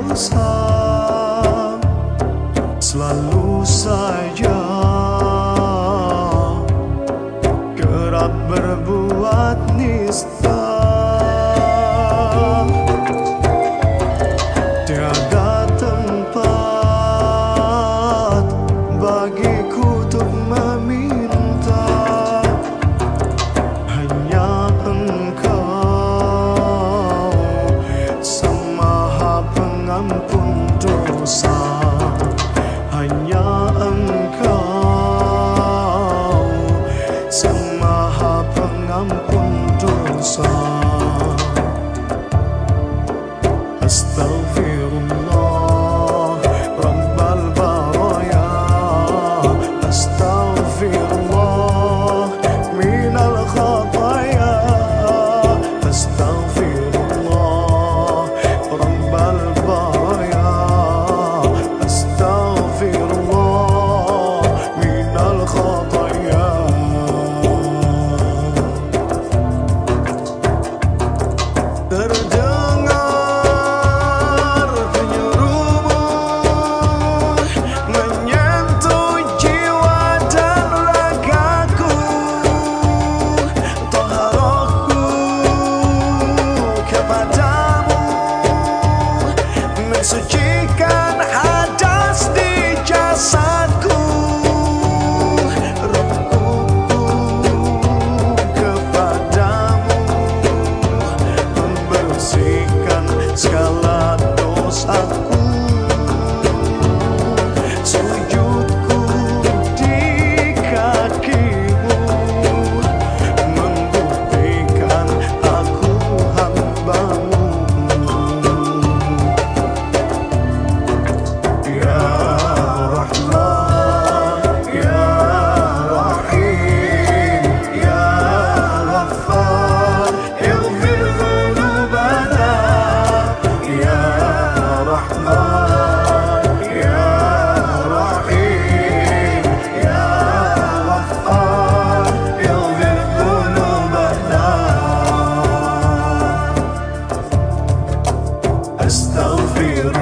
olsam Selalu saja song. Astaghfir isso don't feel